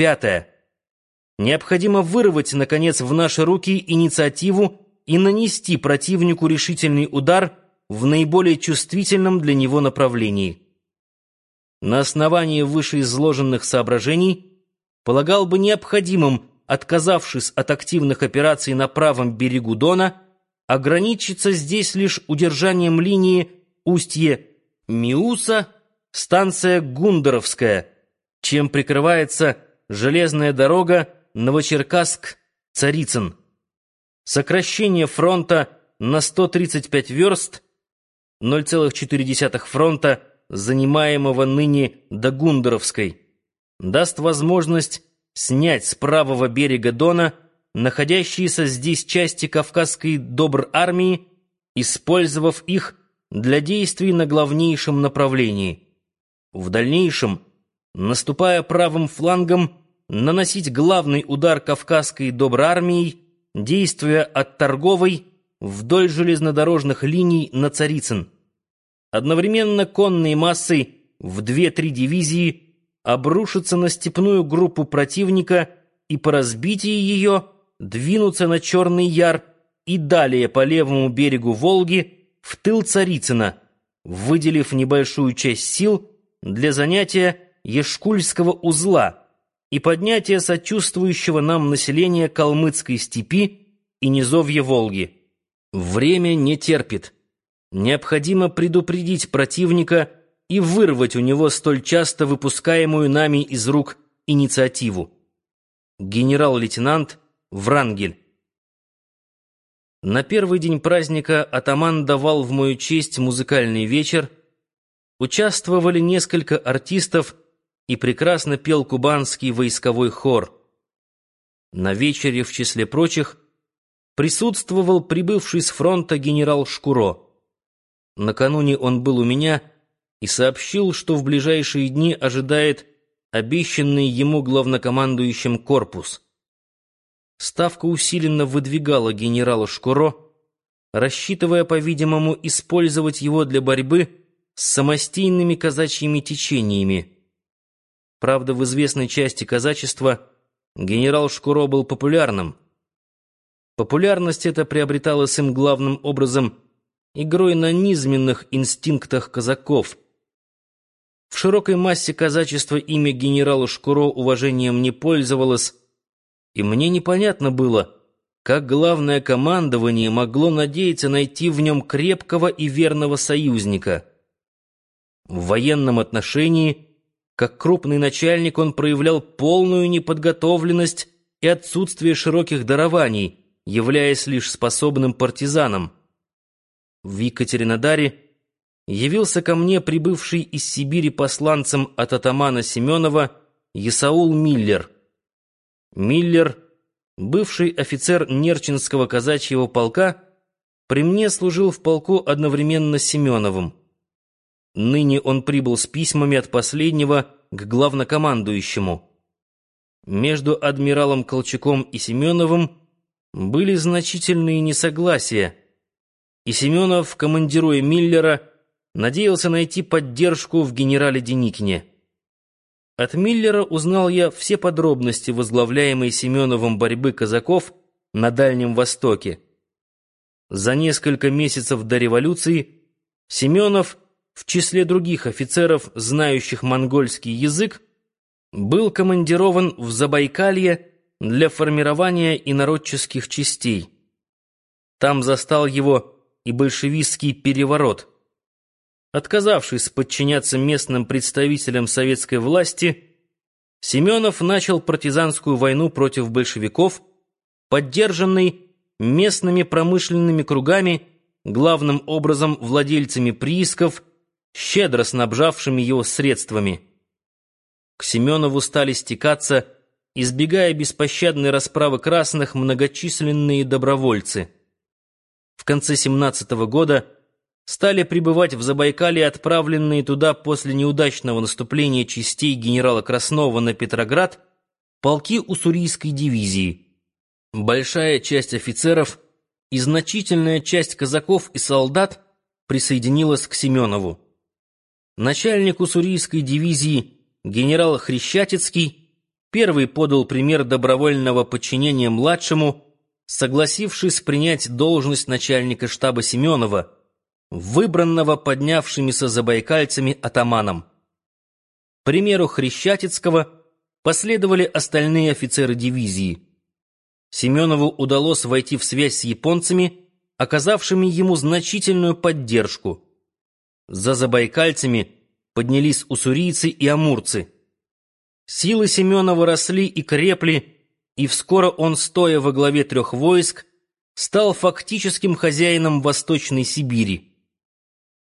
Пятое. Необходимо вырвать, наконец, в наши руки инициативу и нанести противнику решительный удар в наиболее чувствительном для него направлении. На основании вышеизложенных соображений полагал бы необходимым, отказавшись от активных операций на правом берегу Дона, ограничиться здесь лишь удержанием линии устье Миуса, станция Гундеровская, чем прикрывается железная дорога Новочеркасск-Царицын. Сокращение фронта на 135 верст, 0,4 фронта, занимаемого ныне до Гундеровской, даст возможность снять с правого берега Дона находящиеся здесь части Кавказской Добр-армии, использовав их для действий на главнейшем направлении. В дальнейшем, наступая правым флангом, наносить главный удар Кавказской Добр-армией, действуя от Торговой вдоль железнодорожных линий на Царицын. Одновременно конной массой в 2-3 дивизии обрушиться на степную группу противника и по разбитии ее двинуться на Черный Яр и далее по левому берегу Волги в тыл Царицына, выделив небольшую часть сил для занятия Ешкульского узла и поднятия сочувствующего нам населения Калмыцкой степи и низовья Волги. Время не терпит. Необходимо предупредить противника и вырвать у него столь часто выпускаемую нами из рук инициативу. Генерал-лейтенант Врангель на первый день праздника атаман давал в мою честь музыкальный вечер. Участвовали несколько артистов и прекрасно пел кубанский войсковой хор. На вечере, в числе прочих, присутствовал прибывший с фронта генерал Шкуро. Накануне он был у меня и сообщил, что в ближайшие дни ожидает обещанный ему главнокомандующим корпус. Ставка усиленно выдвигала генерала Шкуро, рассчитывая, по-видимому, использовать его для борьбы с самостийными казачьими течениями. Правда, в известной части казачества генерал Шкуро был популярным. Популярность эта приобреталась им главным образом игрой на низменных инстинктах казаков. В широкой массе казачества имя генерала Шкуро уважением не пользовалось, и мне непонятно было, как главное командование могло надеяться найти в нем крепкого и верного союзника. В военном отношении, как крупный начальник, он проявлял полную неподготовленность и отсутствие широких дарований, являясь лишь способным партизаном. В Екатеринодаре явился ко мне прибывший из Сибири посланцем от атамана Семенова Исаул Миллер — Миллер, бывший офицер Нерчинского казачьего полка, при мне служил в полку одновременно с Семеновым. Ныне он прибыл с письмами от последнего к главнокомандующему. Между адмиралом Колчаком и Семеновым были значительные несогласия, и Семенов, командируя Миллера, надеялся найти поддержку в генерале Деникине. От Миллера узнал я все подробности возглавляемой Семеновым борьбы казаков на Дальнем Востоке. За несколько месяцев до революции Семенов, в числе других офицеров, знающих монгольский язык, был командирован в Забайкалье для формирования инородческих частей. Там застал его и большевистский переворот – Отказавшись подчиняться местным представителям советской власти, Семенов начал партизанскую войну против большевиков, поддержанный местными промышленными кругами, главным образом владельцами приисков, щедро снабжавшими его средствами. К Семенову стали стекаться, избегая беспощадной расправы красных, многочисленные добровольцы. В конце 17 -го года стали прибывать в Забайкалье отправленные туда после неудачного наступления частей генерала Краснова на Петроград полки уссурийской дивизии. Большая часть офицеров и значительная часть казаков и солдат присоединилась к Семенову. Начальник уссурийской дивизии генерал Хрещатицкий Первый подал пример добровольного подчинения младшему, согласившись принять должность начальника штаба Семенова, выбранного поднявшимися забайкальцами атаманом. примеру Хрещатицкого последовали остальные офицеры дивизии. Семенову удалось войти в связь с японцами, оказавшими ему значительную поддержку. За забайкальцами поднялись уссурийцы и амурцы. Силы Семенова росли и крепли, и вскоре он, стоя во главе трех войск, стал фактическим хозяином Восточной Сибири.